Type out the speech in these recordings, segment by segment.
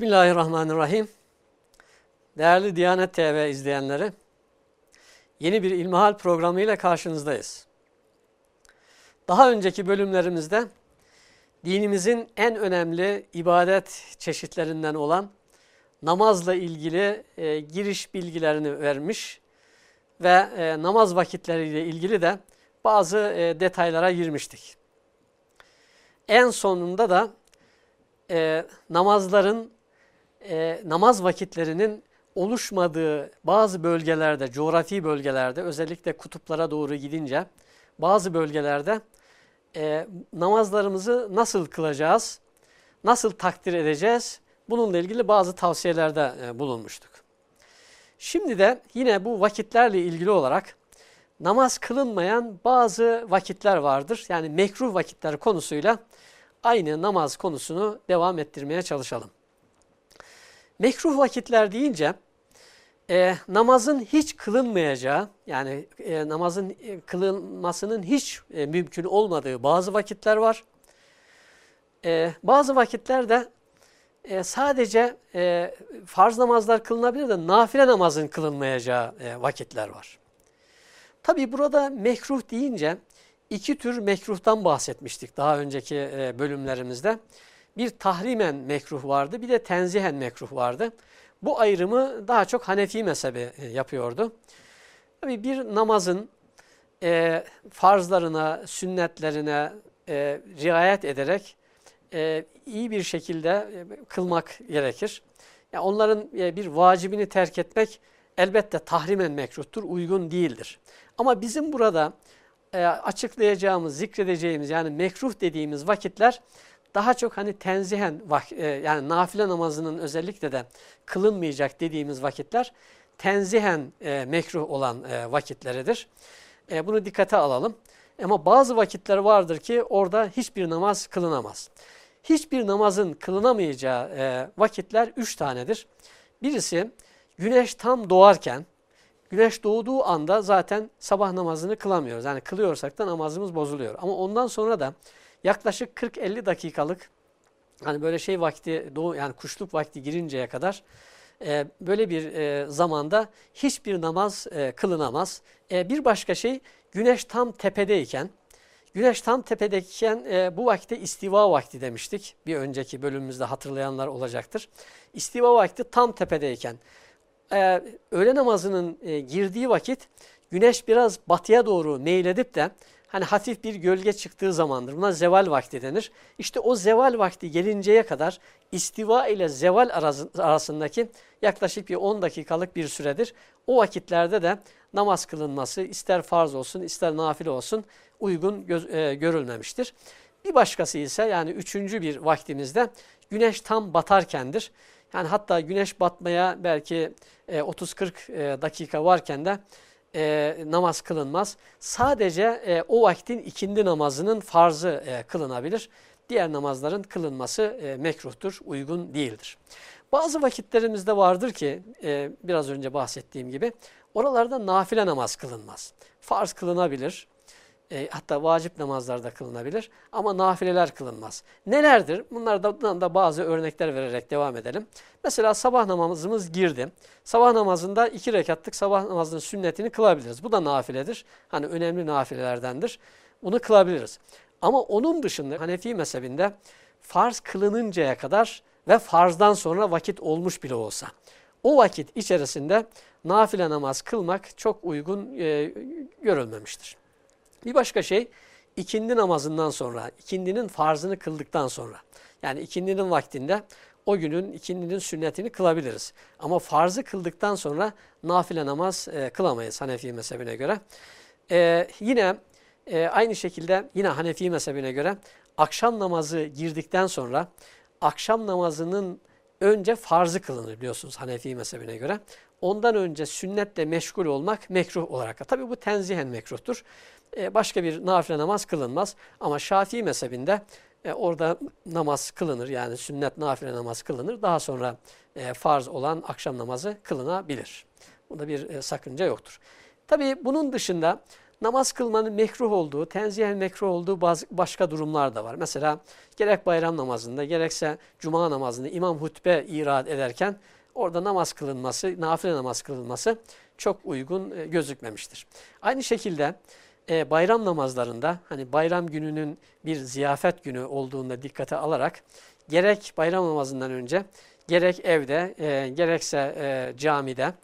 Bismillahirrahmanirrahim. Değerli Diyanet TV izleyenleri, yeni bir İlmihal programıyla karşınızdayız. Daha önceki bölümlerimizde dinimizin en önemli ibadet çeşitlerinden olan namazla ilgili e, giriş bilgilerini vermiş ve e, namaz vakitleriyle ilgili de bazı e, detaylara girmiştik. En sonunda da e, namazların, e, namaz vakitlerinin oluşmadığı bazı bölgelerde, coğrafi bölgelerde özellikle kutuplara doğru gidince bazı bölgelerde e, namazlarımızı nasıl kılacağız, nasıl takdir edeceğiz bununla ilgili bazı tavsiyelerde e, bulunmuştuk. Şimdi de yine bu vakitlerle ilgili olarak namaz kılınmayan bazı vakitler vardır. Yani mekruh vakitler konusuyla aynı namaz konusunu devam ettirmeye çalışalım. Mekruh vakitler deyince e, namazın hiç kılınmayacağı yani e, namazın e, kılınmasının hiç e, mümkün olmadığı bazı vakitler var. E, bazı vakitlerde e, sadece e, farz namazlar kılınabilir de nafile namazın kılınmayacağı e, vakitler var. Tabi burada mekruh deyince iki tür mekruhtan bahsetmiştik daha önceki e, bölümlerimizde. Bir tahrimen mekruh vardı bir de tenzihen mekruh vardı. Bu ayrımı daha çok Hanefi mezhebi e, yapıyordu. Tabi bir namazın e, farzlarına, sünnetlerine e, riayet ederek e, iyi bir şekilde e, kılmak gerekir. Yani onların e, bir vacibini terk etmek elbette tahrimen mekruhtur, uygun değildir. Ama bizim burada e, açıklayacağımız, zikredeceğimiz yani mekruh dediğimiz vakitler daha çok hani tenzihen e, yani nafile namazının özellikle de kılınmayacak dediğimiz vakitler tenzihen e, mekruh olan e, vakitleridir. E, bunu dikkate alalım. Ama bazı vakitler vardır ki orada hiçbir namaz kılınamaz. Hiçbir namazın kılınamayacağı e, vakitler üç tanedir. Birisi güneş tam doğarken, güneş doğduğu anda zaten sabah namazını kılamıyoruz. Yani kılıyorsak da namazımız bozuluyor. Ama ondan sonra da yaklaşık 40-50 dakikalık hani böyle şey vakti doğu yani kuşluk vakti girinceye kadar e, böyle bir e, zamanda hiçbir namaz e, kılınamaz. E, bir başka şey güneş tam tepedeyken güneş tam tepedeyken e, bu vakte istiva vakti demiştik. Bir önceki bölümümüzde hatırlayanlar olacaktır. İstiva vakti tam tepedeyken e, öğle namazının e, girdiği vakit güneş biraz batıya doğru meyledip de hani hafif bir gölge çıktığı zamandır. Buna zeval vakti denir. İşte o zeval vakti gelinceye kadar istiva ile zeval arasındaki yaklaşık bir 10 dakikalık bir süredir. O vakitlerde de namaz kılınması ister farz olsun ister nafile olsun uygun e, görülmemiştir. Bir başkası ise yani üçüncü bir vaktimizde güneş tam batarkendir. Yani hatta güneş batmaya belki e, 30-40 e, dakika varken de e, namaz kılınmaz. Sadece e, o vaktin ikindi namazının farzı e, kılınabilir. Diğer namazların kılınması e, mekruhtur, uygun değildir. Bazı vakitlerimizde vardır ki e, biraz önce bahsettiğim gibi oralarda nafile namaz kılınmaz. Farz kılınabilir, e, hatta vacip namazlarda kılınabilir ama nafileler kılınmaz. Nelerdir? Bunlardan da bazı örnekler vererek devam edelim. Mesela sabah namazımız girdi. Sabah namazında iki rekatlık sabah namazının sünnetini kılabiliriz. Bu da nafiledir. Hani önemli nafilelerdendir. Bunu kılabiliriz. Ama onun dışında Hanefi mezhebinde farz kılınıncaya kadar ve farzdan sonra vakit olmuş bile olsa o vakit içerisinde nafile namaz kılmak çok uygun e, görülmemiştir. Bir başka şey ikindi namazından sonra, ikindinin farzını kıldıktan sonra. Yani ikindinin vaktinde o günün ikindinin sünnetini kılabiliriz. Ama farzı kıldıktan sonra nafile namaz e, kılamayız Hanefi mezhebine göre. E, yine e, aynı şekilde yine Hanefi mezhebine göre akşam namazı girdikten sonra akşam namazının önce farzı kılınır biliyorsunuz Hanefi mezhebine göre. Ondan önce sünnetle meşgul olmak mekruh olarak. Tabi bu tenzihen mekruhtur. E, başka bir nafile namaz kılınmaz. Ama Şafii mezhebinde e, orada namaz kılınır. Yani sünnet nafile namaz kılınır. Daha sonra e, farz olan akşam namazı kılınabilir. Bunda bir sakınca yoktur. Tabi bunun dışında namaz kılmanın mekruh olduğu, tenzihen mekruh olduğu bazı başka durumlar da var. Mesela gerek bayram namazında gerekse cuma namazında imam hutbe irad ederken orada namaz kılınması, nafile namaz kılınması çok uygun gözükmemiştir. Aynı şekilde e, bayram namazlarında hani bayram gününün bir ziyafet günü olduğunda dikkate alarak gerek bayram namazından önce gerek evde e, gerekse e, camide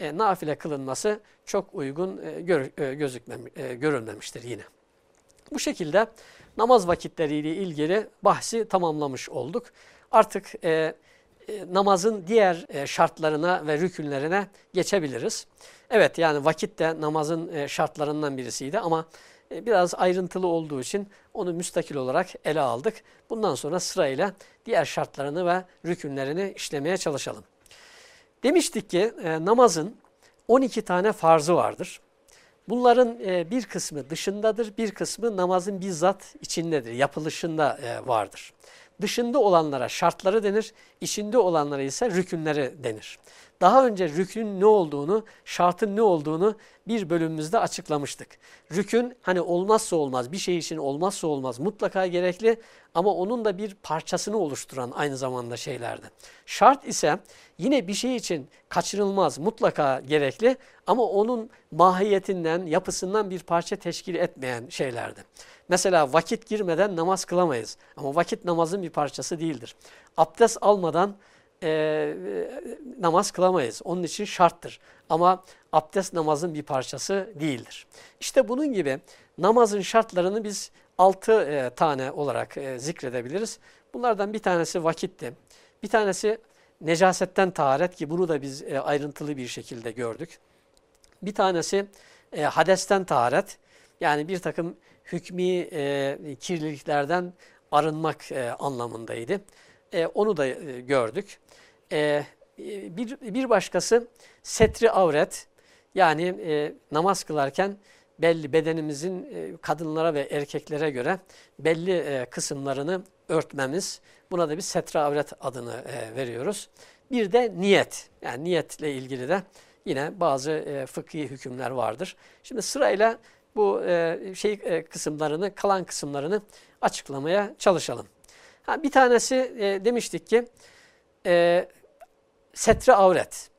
e, nafile kılınması çok uygun e, gör, e, gözükmem, e, görülmemiştir yine. Bu şekilde namaz vakitleriyle ilgili bahsi tamamlamış olduk. Artık e, e, namazın diğer e, şartlarına ve rükünlerine geçebiliriz. Evet yani vakit de namazın e, şartlarından birisiydi ama biraz ayrıntılı olduğu için onu müstakil olarak ele aldık. Bundan sonra sırayla diğer şartlarını ve rükünlerini işlemeye çalışalım. Demiştik ki namazın 12 tane farzı vardır. Bunların bir kısmı dışındadır, bir kısmı namazın bizzat içindedir, yapılışında vardır. Dışında olanlara şartları denir, içinde olanlara ise rükünleri denir. Daha önce rükün ne olduğunu, şartın ne olduğunu bir bölümümüzde açıklamıştık. Rükün hani olmazsa olmaz, bir şey için olmazsa olmaz, mutlaka gerekli ama onun da bir parçasını oluşturan aynı zamanda şeylerdi. Şart ise yine bir şey için kaçırılmaz, mutlaka gerekli ama onun mahiyetinden, yapısından bir parça teşkil etmeyen şeylerdi. Mesela vakit girmeden namaz kılamayız ama vakit namazın bir parçası değildir. Abdest almadan e, namaz kılamayız. Onun için şarttır. Ama abdest namazın bir parçası değildir. İşte bunun gibi namazın şartlarını biz altı e, tane olarak e, zikredebiliriz. Bunlardan bir tanesi vakitti. Bir tanesi necasetten taharet ki bunu da biz e, ayrıntılı bir şekilde gördük. Bir tanesi e, hadesten taharet yani bir takım hükmi e, kirliliklerden arınmak e, anlamındaydı. E, onu da e, gördük. E, bir, bir başkası setri avret yani e, namaz kılarken belli bedenimizin e, kadınlara ve erkeklere göre belli e, kısımlarını örtmemiz. Buna da bir setri avret adını e, veriyoruz. Bir de niyet. Yani niyetle ilgili de yine bazı e, fıkhi hükümler vardır. Şimdi sırayla bu e, şey e, kısımlarını, kalan kısımlarını açıklamaya çalışalım. Ha, bir tanesi e, demiştik ki e, setre avret.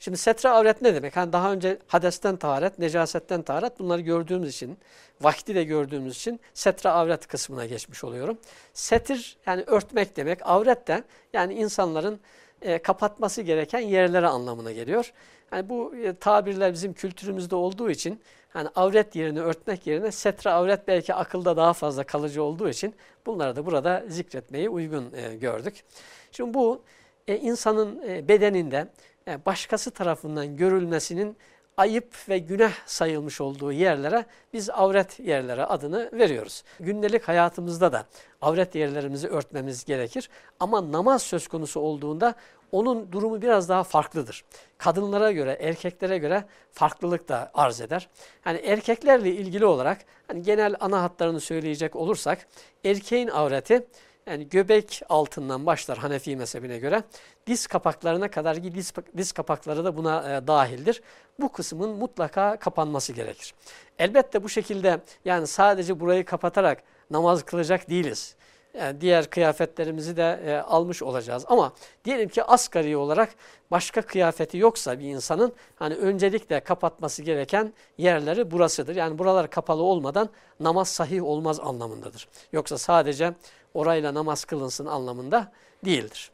Şimdi setre avret ne demek? Hani daha önce hadesten taharet, necasetten taharet bunları gördüğümüz için, vakti de gördüğümüz için setre avret kısmına geçmiş oluyorum. Setir yani örtmek demek, avret de yani insanların e, kapatması gereken yerlere anlamına geliyor. Yani bu e, tabirler bizim kültürümüzde olduğu için hani avret yerini örtmek yerine setre avret belki akılda daha fazla kalıcı olduğu için bunları da burada zikretmeyi uygun e, gördük. Şimdi bu e, insanın e, bedeninde e, başkası tarafından görülmesinin ayıp ve günah sayılmış olduğu yerlere biz avret yerlere adını veriyoruz. Gündelik hayatımızda da avret yerlerimizi örtmemiz gerekir. Ama namaz söz konusu olduğunda onun durumu biraz daha farklıdır. Kadınlara göre, erkeklere göre farklılık da arz eder. Yani erkeklerle ilgili olarak hani genel ana hatlarını söyleyecek olursak erkeğin avreti yani göbek altından başlar Hanefi mezhebine göre. Diz kapaklarına kadar ki diz, diz kapakları da buna e, dahildir. Bu kısmın mutlaka kapanması gerekir. Elbette bu şekilde yani sadece burayı kapatarak namaz kılacak değiliz. Yani diğer kıyafetlerimizi de e, almış olacağız. Ama diyelim ki asgari olarak başka kıyafeti yoksa bir insanın hani öncelikle kapatması gereken yerleri burasıdır. Yani buralar kapalı olmadan namaz sahih olmaz anlamındadır. Yoksa sadece orayla namaz kılınsın anlamında değildir.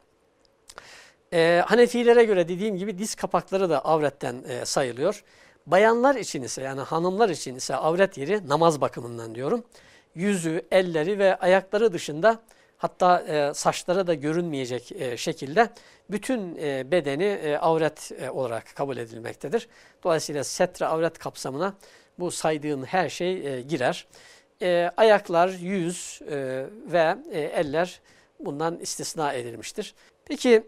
E, Hanefilere göre dediğim gibi diz kapakları da avretten e, sayılıyor. Bayanlar için ise yani hanımlar için ise avret yeri namaz bakımından diyorum. Yüzü, elleri ve ayakları dışında hatta e, saçları da görünmeyecek e, şekilde bütün e, bedeni e, avret e, olarak kabul edilmektedir. Dolayısıyla setre avret kapsamına bu saydığım her şey e, girer e, ayaklar, yüz e, ve e, eller bundan istisna edilmiştir. Peki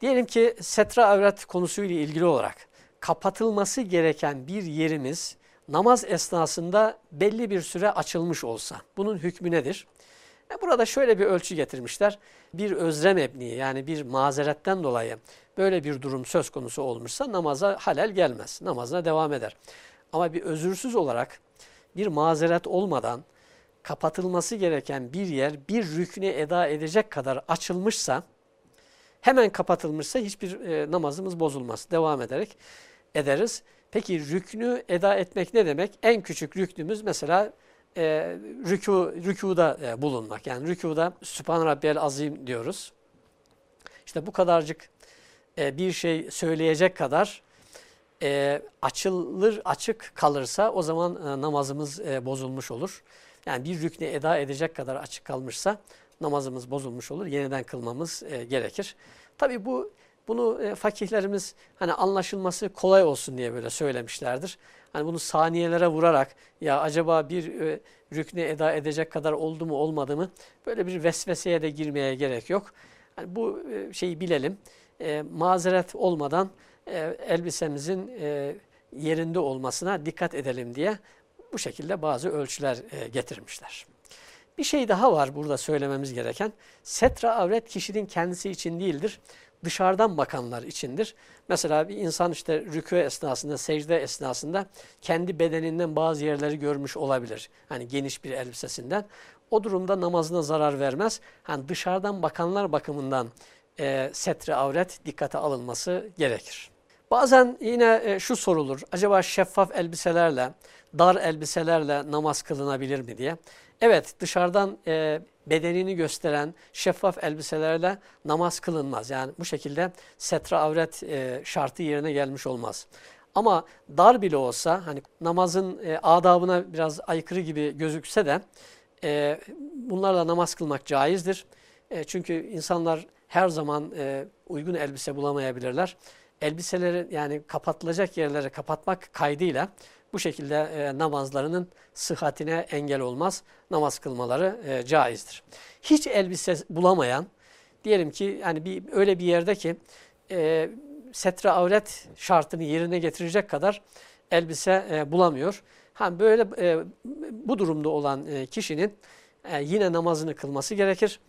diyelim ki setra avret konusuyla ilgili olarak kapatılması gereken bir yerimiz namaz esnasında belli bir süre açılmış olsa bunun hükmü nedir? E burada şöyle bir ölçü getirmişler. Bir özrem ebni yani bir mazeretten dolayı böyle bir durum söz konusu olmuşsa namaza halel gelmez. Namazına devam eder. Ama bir özürsüz olarak bir mazeret olmadan kapatılması gereken bir yer bir rükne eda edecek kadar açılmışsa hemen kapatılmışsa hiçbir e, namazımız bozulmaz. Devam ederek ederiz. Peki rüknü eda etmek ne demek? En küçük rüknümüz mesela e, rükû, rükuda e, bulunmak. Yani rükuda Sübhan Rabbiyel Azim diyoruz. İşte bu kadarcık e, bir şey söyleyecek kadar e, açılır, açık kalırsa o zaman e, namazımız e, bozulmuş olur. Yani bir rükne eda edecek kadar açık kalmışsa namazımız bozulmuş olur. Yeniden kılmamız e, gerekir. Tabi bu bunu e, fakihlerimiz hani anlaşılması kolay olsun diye böyle söylemişlerdir. Hani bunu saniyelere vurarak ya acaba bir e, rükne eda edecek kadar oldu mu olmadı mı böyle bir vesveseye de girmeye gerek yok. Yani bu e, şeyi bilelim. E, mazeret olmadan e, elbisemizin e, yerinde olmasına dikkat edelim diye bu şekilde bazı ölçüler e, getirmişler. Bir şey daha var burada söylememiz gereken. Setra avret kişinin kendisi için değildir. Dışarıdan bakanlar içindir. Mesela bir insan işte rükû esnasında, secde esnasında kendi bedeninden bazı yerleri görmüş olabilir. Hani geniş bir elbisesinden. O durumda namazına zarar vermez. Hani dışarıdan bakanlar bakımından e, setre avret dikkate alınması gerekir. Bazen yine e, şu sorulur. Acaba şeffaf elbiselerle, dar elbiselerle namaz kılınabilir mi diye. Evet dışarıdan e, bedenini gösteren şeffaf elbiselerle namaz kılınmaz. Yani bu şekilde setre avret e, şartı yerine gelmiş olmaz. Ama dar bile olsa hani namazın e, adabına biraz aykırı gibi gözükse de e, bunlarla namaz kılmak caizdir. Çünkü insanlar her zaman uygun elbise bulamayabilirler. Elbiseleri yani kapatılacak yerleri kapatmak kaydıyla bu şekilde e, namazlarının sıhhatine engel olmaz. Namaz kılmaları e, caizdir. Hiç elbise bulamayan, diyelim ki yani bir öyle bir yerde ki e, setre avret şartını yerine getirecek kadar elbise e, bulamıyor. Ha böyle e, bu durumda olan e, kişinin e, yine namazını kılması gerekir.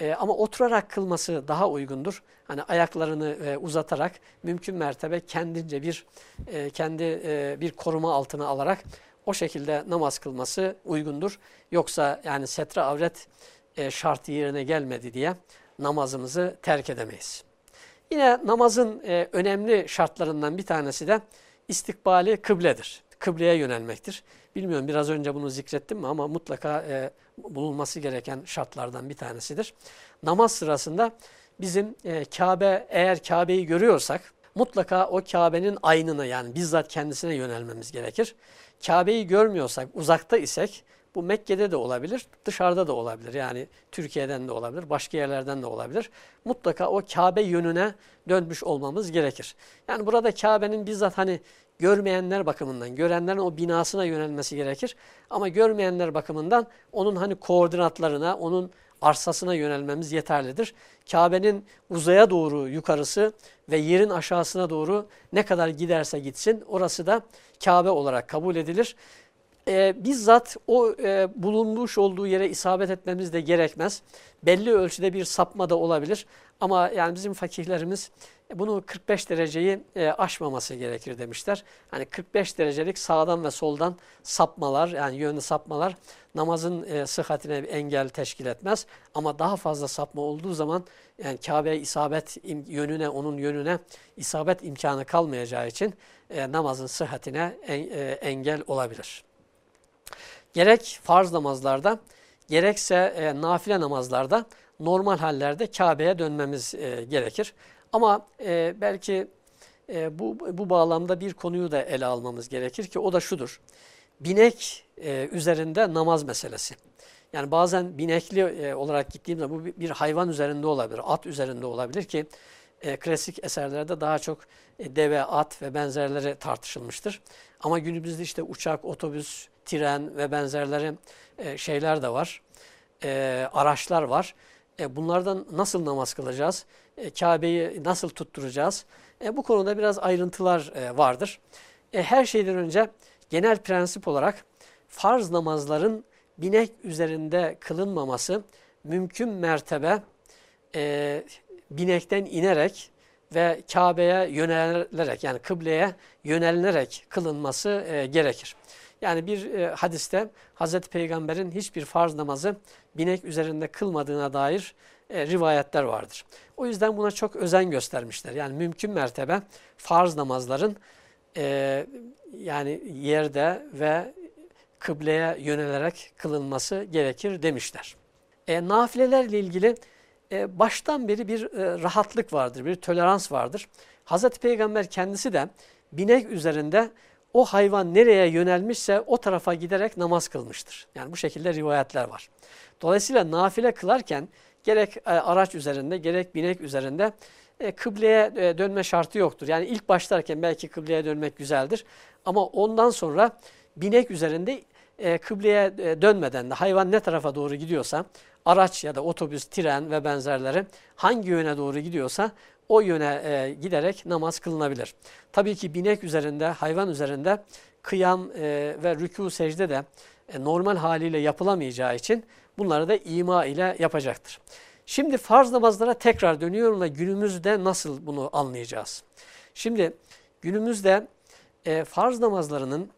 E, ama oturarak kılması daha uygundur. Hani ayaklarını e, uzatarak mümkün mertebe kendince bir e, kendi e, bir koruma altına alarak o şekilde namaz kılması uygundur. Yoksa yani setre avret e, şartı yerine gelmedi diye namazımızı terk edemeyiz. Yine namazın e, önemli şartlarından bir tanesi de istikbali kıbledir. Kıbleye yönelmektir. Bilmiyorum biraz önce bunu zikrettim mi ama mutlaka e, bulunması gereken şartlardan bir tanesidir. Namaz sırasında bizim e, Kabe eğer Kabe'yi görüyorsak mutlaka o Kabe'nin aynına yani bizzat kendisine yönelmemiz gerekir. Kabe'yi görmüyorsak uzakta isek bu Mekke'de de olabilir, dışarıda da olabilir. Yani Türkiye'den de olabilir, başka yerlerden de olabilir. Mutlaka o Kabe yönüne dönmüş olmamız gerekir. Yani burada Kabe'nin bizzat hani görmeyenler bakımından, görenlerin o binasına yönelmesi gerekir. Ama görmeyenler bakımından onun hani koordinatlarına, onun arsasına yönelmemiz yeterlidir. Kabe'nin uzaya doğru yukarısı ve yerin aşağısına doğru ne kadar giderse gitsin orası da Kabe olarak kabul edilir. Ee, bizzat o e, bulunmuş olduğu yere isabet etmemiz de gerekmez. Belli ölçüde bir sapma da olabilir. Ama yani bizim fakihlerimiz bunu 45 dereceyi e, aşmaması gerekir demişler. Hani 45 derecelik sağdan ve soldan sapmalar yani yönlü sapmalar namazın e, sıhhatine engel teşkil etmez. Ama daha fazla sapma olduğu zaman yani Kabe'ye isabet yönüne onun yönüne isabet imkanı kalmayacağı için e, namazın sıhhatine en, e, engel olabilir. Gerek farz namazlarda gerekse e, nafile namazlarda normal hallerde Kabe'ye dönmemiz e, gerekir. Ama e, belki e, bu, bu bağlamda bir konuyu da ele almamız gerekir ki o da şudur. Binek e, üzerinde namaz meselesi. Yani bazen binekli e, olarak gittiğimde bu bir hayvan üzerinde olabilir, at üzerinde olabilir ki e, klasik eserlerde daha çok e, deve, at ve benzerleri tartışılmıştır. Ama günümüzde işte uçak, otobüs, tren ve benzerleri e, şeyler de var, e, araçlar var. E, bunlardan nasıl namaz kılacağız? E, Kabe'yi nasıl tutturacağız? E, bu konuda biraz ayrıntılar e, vardır. E, her şeyden önce genel prensip olarak farz namazların binek üzerinde kılınmaması mümkün mertebe e, binekten inerek ve Kabe'ye yönelerek yani kıbleye yönelinerek kılınması e, gerekir. Yani bir e, hadiste Hazreti Peygamber'in hiçbir farz namazı binek üzerinde kılmadığına dair e, rivayetler vardır. O yüzden buna çok özen göstermişler. Yani mümkün mertebe farz namazların e, yani yerde ve kıbleye yönelerek kılınması gerekir demişler. E, nafilelerle ilgili e, baştan beri bir e, rahatlık vardır, bir tolerans vardır. Hazreti Peygamber kendisi de binek üzerinde o hayvan nereye yönelmişse o tarafa giderek namaz kılmıştır. Yani bu şekilde rivayetler var. Dolayısıyla nafile kılarken gerek e, araç üzerinde gerek binek üzerinde e, kıbleye e, dönme şartı yoktur. Yani ilk başlarken belki kıbleye dönmek güzeldir ama ondan sonra binek üzerinde kıbleye dönmeden de hayvan ne tarafa doğru gidiyorsa araç ya da otobüs, tren ve benzerleri hangi yöne doğru gidiyorsa o yöne giderek namaz kılınabilir. Tabii ki binek üzerinde, hayvan üzerinde kıyam ve rükû secde de normal haliyle yapılamayacağı için bunları da ima ile yapacaktır. Şimdi farz namazlara tekrar dönüyorum ve günümüzde nasıl bunu anlayacağız? Şimdi günümüzde e, farz namazlarının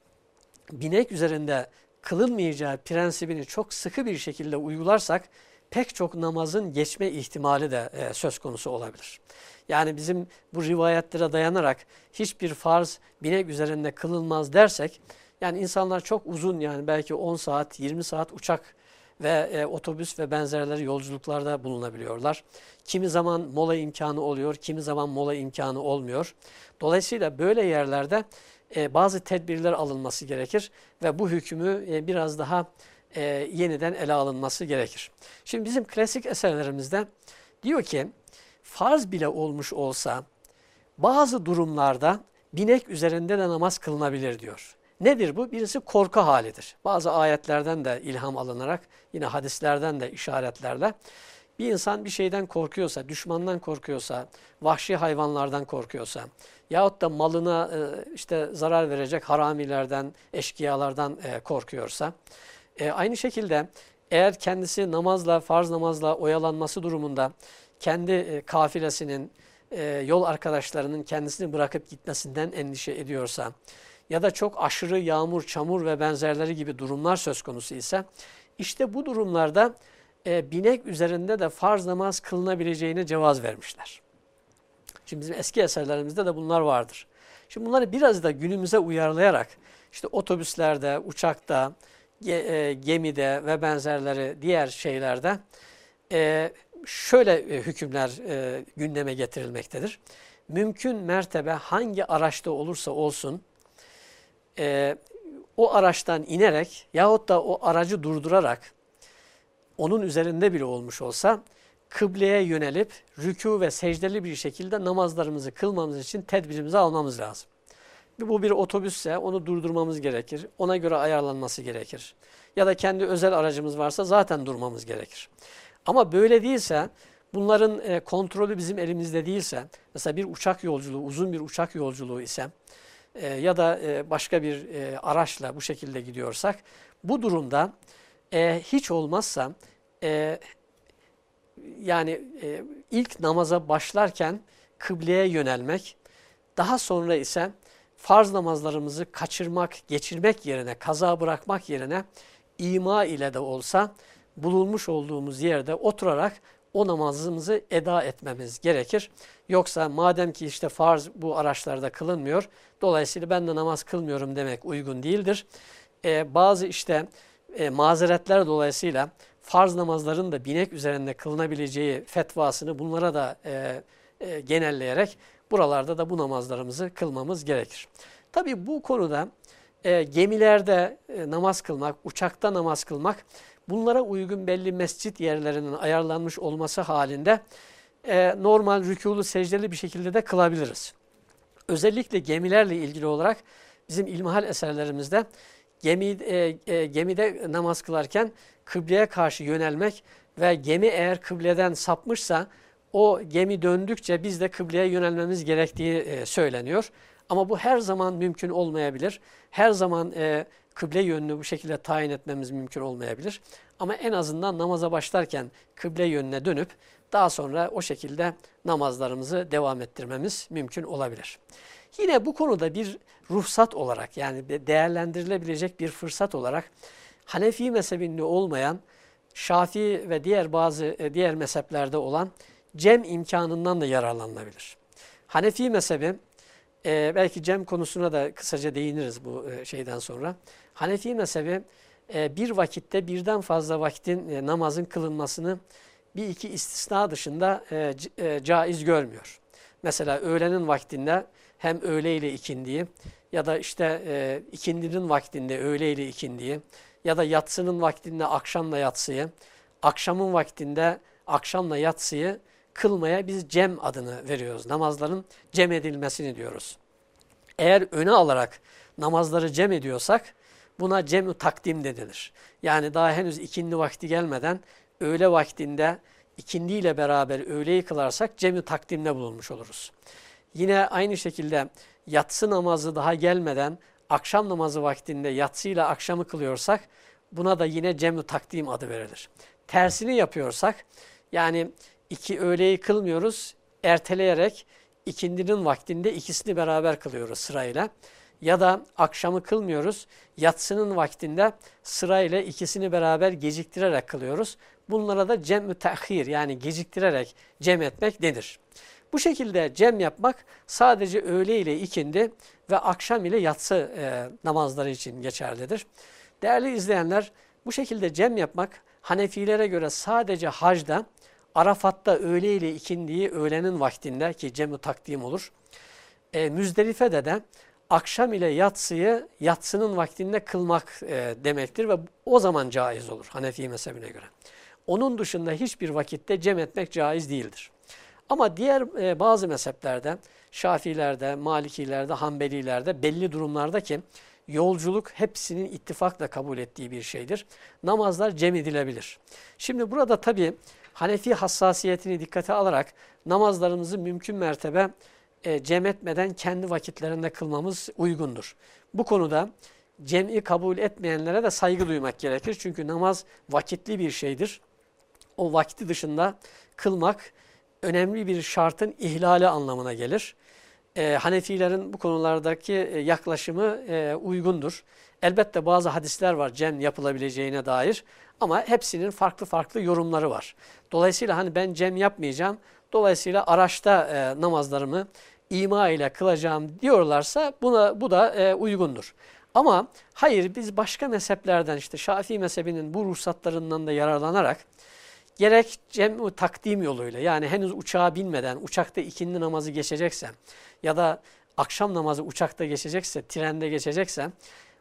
binek üzerinde kılınmayacağı prensibini çok sıkı bir şekilde uygularsak pek çok namazın geçme ihtimali de e, söz konusu olabilir. Yani bizim bu rivayetlere dayanarak hiçbir farz binek üzerinde kılınmaz dersek yani insanlar çok uzun yani belki 10 saat 20 saat uçak ve e, otobüs ve benzerleri yolculuklarda bulunabiliyorlar. Kimi zaman mola imkanı oluyor, kimi zaman mola imkanı olmuyor. Dolayısıyla böyle yerlerde e, bazı tedbirler alınması gerekir ve bu hükmü e, biraz daha e, yeniden ele alınması gerekir. Şimdi bizim klasik eserlerimizde diyor ki farz bile olmuş olsa bazı durumlarda binek üzerinde de namaz kılınabilir diyor. Nedir bu? Birisi korku halidir. Bazı ayetlerden de ilham alınarak yine hadislerden de işaretlerle bir insan bir şeyden korkuyorsa, düşmandan korkuyorsa, vahşi hayvanlardan korkuyorsa yahut da malına e, işte zarar verecek haramilerden, eşkıyalardan e, korkuyorsa e, aynı şekilde eğer kendisi namazla, farz namazla oyalanması durumunda kendi kafilesinin, yol arkadaşlarının kendisini bırakıp gitmesinden endişe ediyorsa ya da çok aşırı yağmur, çamur ve benzerleri gibi durumlar söz konusu ise işte bu durumlarda e, binek üzerinde de farz namaz kılınabileceğine cevaz vermişler. Şimdi bizim eski eserlerimizde de bunlar vardır. Şimdi bunları biraz da günümüze uyarlayarak işte otobüslerde, uçakta, e, gemide ve benzerleri diğer şeylerde e, şöyle e, hükümler e, gündeme getirilmektedir. Mümkün mertebe hangi araçta olursa olsun e, o araçtan inerek yahut da o aracı durdurarak onun üzerinde bile olmuş olsa kıbleye yönelip rükû ve secdeli bir şekilde namazlarımızı kılmamız için tedbirimizi almamız lazım. Bu bir otobüsse onu durdurmamız gerekir. Ona göre ayarlanması gerekir. Ya da kendi özel aracımız varsa zaten durmamız gerekir. Ama böyle değilse bunların e, kontrolü bizim elimizde değilse mesela bir uçak yolculuğu uzun bir uçak yolculuğu ise e, ya da e, başka bir araçla bu şekilde gidiyorsak bu durumda hiç olmazsa e, yani e, ilk namaza başlarken kıbleye yönelmek, daha sonra ise farz namazlarımızı kaçırmak, geçirmek yerine, kaza bırakmak yerine ima ile de olsa bulunmuş olduğumuz yerde oturarak o namazımızı eda etmemiz gerekir. Yoksa madem ki işte farz bu araçlarda kılınmıyor, dolayısıyla ben de namaz kılmıyorum demek uygun değildir. Ee, bazı işte e, mazeretler dolayısıyla farz namazların da binek üzerinde kılınabileceği fetvasını bunlara da e, e, genelleyerek buralarda da bu namazlarımızı kılmamız gerekir. Tabi bu konuda e, gemilerde e, namaz kılmak, uçakta namaz kılmak bunlara uygun belli mescit yerlerinin ayarlanmış olması halinde e, normal rükûlu secdeli bir şekilde de kılabiliriz. Özellikle gemilerle ilgili olarak bizim ilmihal eserlerimizde gemi, e, e, gemide namaz kılarken kıbleye karşı yönelmek ve gemi eğer kıbleden sapmışsa o gemi döndükçe biz de kıbleye yönelmemiz gerektiği e, söyleniyor. Ama bu her zaman mümkün olmayabilir. Her zaman e, kıble yönünü bu şekilde tayin etmemiz mümkün olmayabilir. Ama en azından namaza başlarken kıble yönüne dönüp daha sonra o şekilde namazlarımızı devam ettirmemiz mümkün olabilir. Yine bu konuda bir ruhsat olarak yani değerlendirilebilecek bir fırsat olarak Hanefi mezhebinde olmayan Şafii ve diğer bazı e, diğer mezheplerde olan cem imkanından da yararlanılabilir. Hanefi mezhebi e, belki cem konusuna da kısaca değiniriz bu e, şeyden sonra. Hanefi mezhebi e, bir vakitte birden fazla vakitin e, namazın kılınmasını bir iki istisna dışında e, e, caiz görmüyor. Mesela öğlenin vaktinde hem öğle ile ikindiyi ya da işte e, ikindinin vaktinde öğle ile ikindiyi ya da yatsının vaktinde akşamla yatsıyı, akşamın vaktinde akşamla yatsıyı kılmaya biz cem adını veriyoruz. Namazların cem edilmesini diyoruz. Eğer öne alarak namazları cem ediyorsak buna cem takdim denilir. Yani daha henüz ikindi vakti gelmeden öğle vaktinde ikindi ile beraber öğleyi kılarsak cem takdimde bulunmuş oluruz. Yine aynı şekilde yatsı namazı daha gelmeden akşam namazı vaktinde yatsıyla akşamı kılıyorsak buna da yine cem takdim adı verilir. Tersini yapıyorsak yani iki öğleyi kılmıyoruz erteleyerek ikindinin vaktinde ikisini beraber kılıyoruz sırayla. Ya da akşamı kılmıyoruz yatsının vaktinde sırayla ikisini beraber geciktirerek kılıyoruz. Bunlara da cem-ü tehir yani geciktirerek cem etmek denir. Bu şekilde cem yapmak sadece öğle ile ikindi ve akşam ile yatsı e, namazları için geçerlidir. Değerli izleyenler bu şekilde cem yapmak Hanefilere göre sadece hacda, Arafat'ta öğle ile ikindiyi öğlenin vaktinde ki cem takdim olur. E, Müzdelife'de de akşam ile yatsıyı yatsının vaktinde kılmak e, demektir ve o zaman caiz olur Hanefi mezhebine göre. Onun dışında hiçbir vakitte cem etmek caiz değildir. Ama diğer e, bazı mezheplerde, Şafilerde, Malikilerde, Hanbelilerde belli durumlarda ki yolculuk hepsinin ittifakla kabul ettiği bir şeydir. Namazlar cem edilebilir. Şimdi burada tabii Hanefi hassasiyetini dikkate alarak namazlarımızı mümkün mertebe e, cem etmeden kendi vakitlerinde kılmamız uygundur. Bu konuda cem'i kabul etmeyenlere de saygı duymak gerekir. Çünkü namaz vakitli bir şeydir. O vakti dışında kılmak önemli bir şartın ihlali anlamına gelir. E, Hanefilerin bu konulardaki e, yaklaşımı e, uygundur. Elbette bazı hadisler var cem yapılabileceğine dair ama hepsinin farklı farklı yorumları var. Dolayısıyla hani ben cem yapmayacağım, dolayısıyla araçta e, namazlarımı ima ile kılacağım diyorlarsa buna bu da e, uygundur. Ama hayır biz başka mezheplerden işte Şafii mezhebinin bu ruhsatlarından da yararlanarak gerek cem takdim yoluyla yani henüz uçağa binmeden uçakta ikindi namazı geçeceksem ya da akşam namazı uçakta geçecekse, trende geçecekse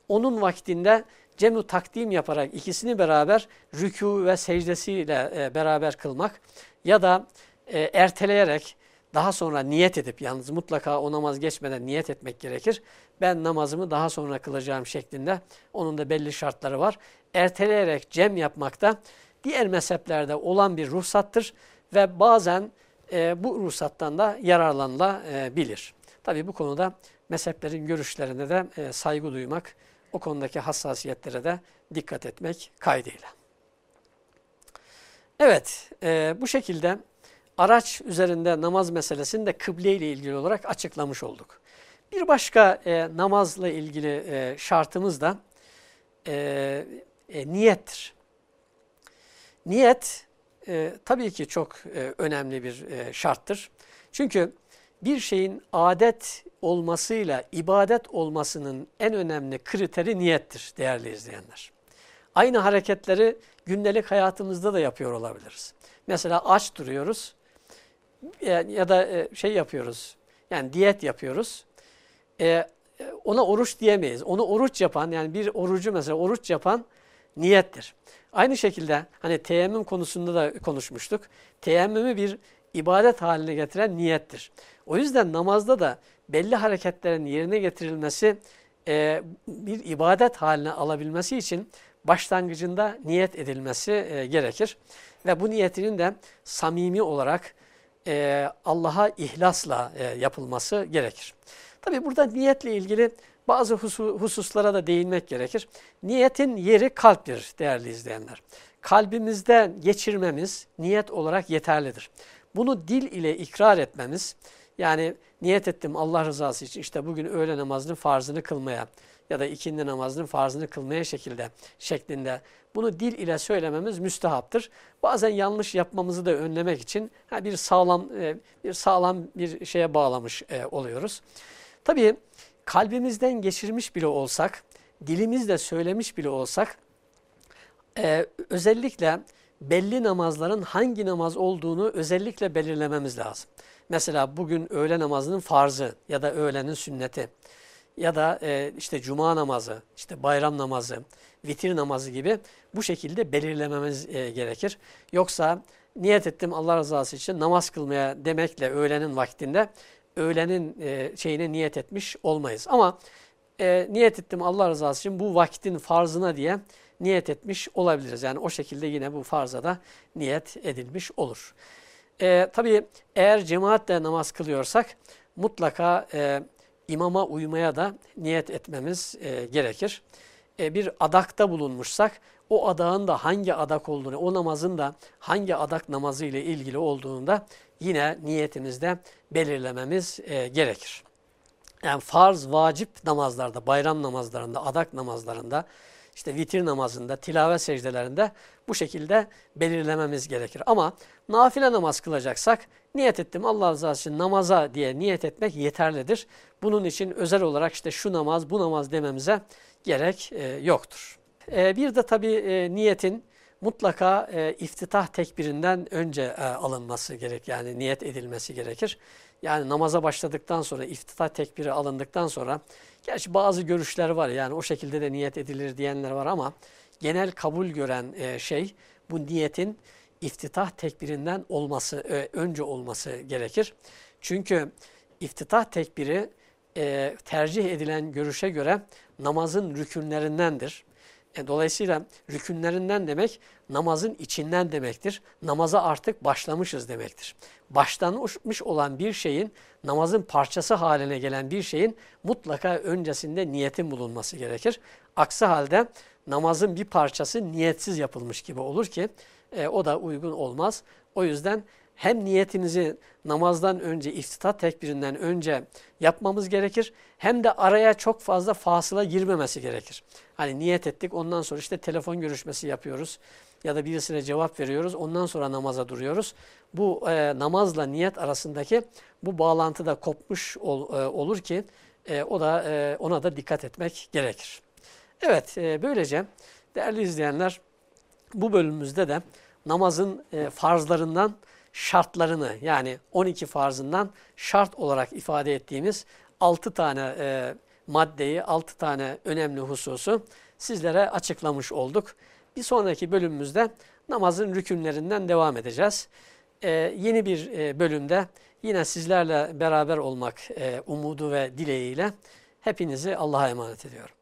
onun vaktinde cem takdim yaparak ikisini beraber rükû ve secdesiyle e, beraber kılmak ya da e, erteleyerek daha sonra niyet edip yalnız mutlaka o namaz geçmeden niyet etmek gerekir. Ben namazımı daha sonra kılacağım şeklinde onun da belli şartları var. Erteleyerek cem yapmakta diğer mezheplerde olan bir ruhsattır ve bazen e, bu ruhsattan da yararlanılabilir. Tabi bu konuda mezheplerin görüşlerine de saygı duymak, o konudaki hassasiyetlere de dikkat etmek kaydıyla. Evet, e, bu şekilde araç üzerinde namaz meselesini de kıble ile ilgili olarak açıklamış olduk. Bir başka e, namazla ilgili e, şartımız da e, e, niyettir. Niyet e, tabii ki çok e, önemli bir e, şarttır. Çünkü bir şeyin adet olmasıyla ibadet olmasının en önemli kriteri niyettir değerli izleyenler. Aynı hareketleri gündelik hayatımızda da yapıyor olabiliriz. Mesela aç duruyoruz ya da e, şey yapıyoruz yani diyet yapıyoruz. E, ona oruç diyemeyiz. Onu oruç yapan yani bir orucu mesela oruç yapan niyettir. Aynı şekilde hani teyemmüm konusunda da konuşmuştuk. Teyemmümü bir ibadet haline getiren niyettir. O yüzden namazda da belli hareketlerin yerine getirilmesi e, bir ibadet haline alabilmesi için başlangıcında niyet edilmesi e, gerekir. Ve bu niyetinin de samimi olarak e, Allah'a ihlasla e, yapılması gerekir. Tabi burada niyetle ilgili bazı hususlara da değinmek gerekir. Niyetin yeri kalptir değerli izleyenler. kalbimizde geçirmemiz niyet olarak yeterlidir. Bunu dil ile ikrar etmemiz, yani niyet ettim Allah rızası için işte bugün öğle namazının farzını kılmaya ya da ikindi namazının farzını kılmaya şekilde şeklinde bunu dil ile söylememiz müstehaptır. Bazen yanlış yapmamızı da önlemek için bir sağlam e, bir sağlam bir şeye bağlamış e, oluyoruz. Tabii kalbimizden geçirmiş bile olsak, dilimizle söylemiş bile olsak e, özellikle belli namazların hangi namaz olduğunu özellikle belirlememiz lazım. Mesela bugün öğle namazının farzı ya da öğlenin sünneti ya da e, işte cuma namazı, işte bayram namazı, vitir namazı gibi bu şekilde belirlememiz e, gerekir. Yoksa niyet ettim Allah rızası için namaz kılmaya demekle öğlenin vaktinde öğlenin e, şeyine niyet etmiş olmayız. Ama e, niyet ettim Allah rızası için bu vaktin farzına diye niyet etmiş olabiliriz. Yani o şekilde yine bu farza da niyet edilmiş olur. E, tabii eğer cemaatle namaz kılıyorsak mutlaka e, imama uymaya da niyet etmemiz e, gerekir. E, bir adakta bulunmuşsak o adağın da hangi adak olduğunu, o namazın da hangi adak namazı ile ilgili olduğunu da yine niyetimizde belirlememiz e, gerekir. Yani farz, vacip namazlarda, bayram namazlarında, adak namazlarında, işte vitir namazında, tilavet secdelerinde bu şekilde belirlememiz gerekir. Ama nafile namaz kılacaksak niyet ettim Allah rızası için namaza diye niyet etmek yeterlidir. Bunun için özel olarak işte şu namaz, bu namaz dememize gerek e, yoktur. E, bir de tabii e, niyetin mutlaka e, iftitah tekbirinden önce e, alınması gerek yani niyet edilmesi gerekir. Yani namaza başladıktan sonra iftitah tekbiri alındıktan sonra gerçi bazı görüşler var yani o şekilde de niyet edilir diyenler var ama genel kabul gören e, şey bu niyetin iftitah tekbirinden olması e, önce olması gerekir. Çünkü iftitah tekbiri e, tercih edilen görüşe göre namazın rükünlerindendir. E, dolayısıyla rükünlerinden demek namazın içinden demektir. Namaza artık başlamışız demektir. Başlanmış olan bir şeyin namazın parçası haline gelen bir şeyin mutlaka öncesinde niyetin bulunması gerekir. Aksi halde namazın bir parçası niyetsiz yapılmış gibi olur ki e, o da uygun olmaz. O yüzden hem niyetimizi namazdan önce, iftitah tekbirinden önce yapmamız gerekir. Hem de araya çok fazla fasıla girmemesi gerekir. Hani niyet ettik ondan sonra işte telefon görüşmesi yapıyoruz ya da birisine cevap veriyoruz ondan sonra namaza duruyoruz. Bu e, namazla niyet arasındaki bu bağlantı da kopmuş ol, e, olur ki e, o da e, ona da dikkat etmek gerekir. Evet e, böylece değerli izleyenler bu bölümümüzde de namazın e, farzlarından şartlarını yani 12 farzından şart olarak ifade ettiğimiz 6 tane e, maddeyi, 6 tane önemli hususu sizlere açıklamış olduk. Bir sonraki bölümümüzde namazın rükünlerinden devam edeceğiz. E, yeni bir e, bölümde yine sizlerle beraber olmak e, umudu ve dileğiyle hepinizi Allah'a emanet ediyorum.